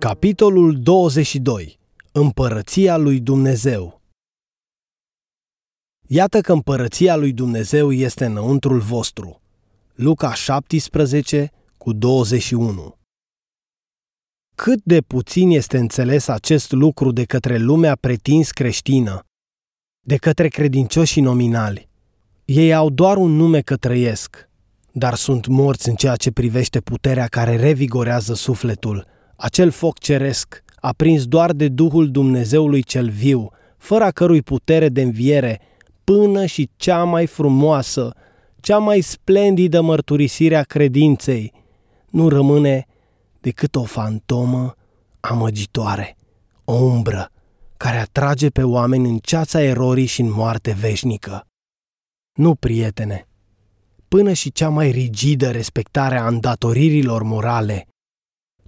Capitolul 22. Împărăția lui Dumnezeu Iată că împărăția lui Dumnezeu este înăuntrul vostru. Luca 17 cu 21 Cât de puțin este înțeles acest lucru de către lumea pretins creștină, de către credincioșii nominali. Ei au doar un nume că trăiesc, dar sunt morți în ceea ce privește puterea care revigorează sufletul – acel foc ceresc, aprins doar de Duhul Dumnezeului cel viu, fără a cărui putere de înviere, până și cea mai frumoasă, cea mai splendidă mărturisire a credinței, nu rămâne decât o fantomă amăgitoare, o umbră care atrage pe oameni în ceața erorii și în moarte veșnică. Nu, prietene, până și cea mai rigidă respectare a îndatoririlor morale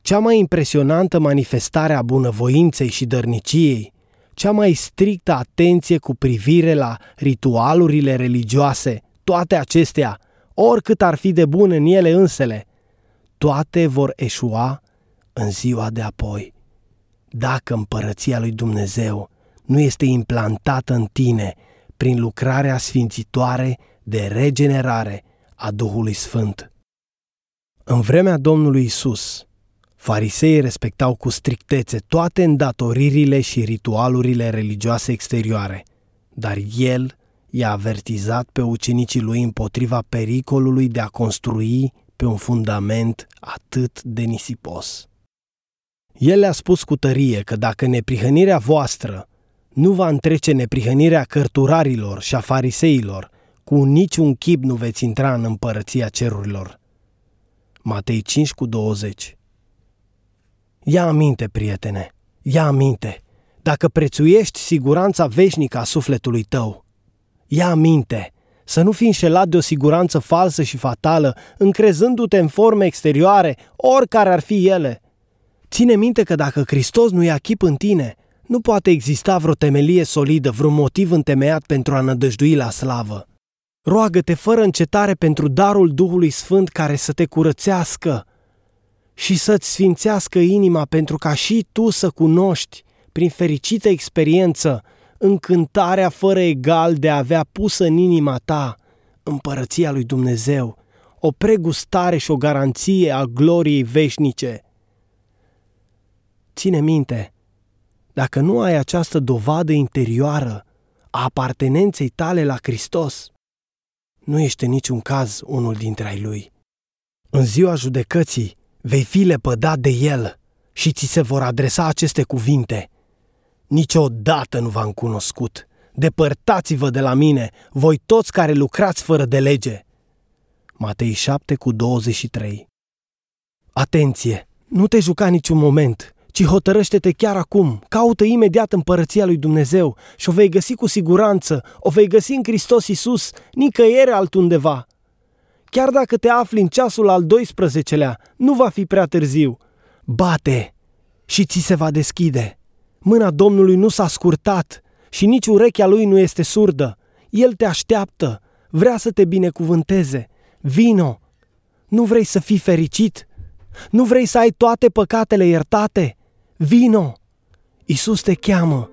cea mai impresionantă manifestare a bunăvoinței și dărniciei, cea mai strictă atenție cu privire la ritualurile religioase, toate acestea, oricât ar fi de bun în ele însele, toate vor eșua în ziua de apoi. Dacă împărăția lui Dumnezeu nu este implantată în tine prin lucrarea sfințitoare de regenerare a Duhului Sfânt. În vremea Domnului Isus, Fariseii respectau cu strictețe toate îndatoririle și ritualurile religioase exterioare, dar el i-a avertizat pe ucenicii lui împotriva pericolului de a construi pe un fundament atât de nisipos. El le-a spus cu tărie că dacă neprihănirea voastră nu va întrece neprihănirea cărturarilor și a fariseilor, cu niciun chip nu veți intra în împărăția cerurilor. Matei 5 cu 20 Ia aminte, prietene, ia aminte, dacă prețuiești siguranța veșnică a sufletului tău. Ia aminte, să nu fii înșelat de o siguranță falsă și fatală, încrezându-te în forme exterioare, oricare ar fi ele. Ține minte că dacă Hristos nu ia chip în tine, nu poate exista vreo temelie solidă, vreun motiv întemeiat pentru a nădăjdui la slavă. Roagă-te fără încetare pentru darul Duhului Sfânt care să te curățească, și să-ți sfințească inima pentru ca și tu să cunoști, prin fericită experiență, încântarea fără egal de a avea pusă în inima ta împărăția lui Dumnezeu, o pregustare și o garanție a gloriei veșnice. Ține minte, dacă nu ai această dovadă interioară a apartenenței tale la Hristos, nu ești în niciun caz unul dintre ai lui. În ziua judecății, vei fi lepădat de el și ți se vor adresa aceste cuvinte. Niciodată nu v-am cunoscut. Depărtați-vă de la mine, voi toți care lucrați fără de lege. Matei 7 cu 23 Atenție! Nu te juca niciun moment, ci hotărăște-te chiar acum, caută imediat împărăția lui Dumnezeu și o vei găsi cu siguranță, o vei găsi în Hristos Iisus, nicăieri altundeva. Chiar dacă te afli în ceasul al 12-lea, nu va fi prea târziu. Bate și ți se va deschide. Mâna Domnului nu s-a scurtat și nici urechea lui nu este surdă. El te așteaptă, vrea să te binecuvânteze. Vino! Nu vrei să fii fericit? Nu vrei să ai toate păcatele iertate? Vino! Isus te cheamă!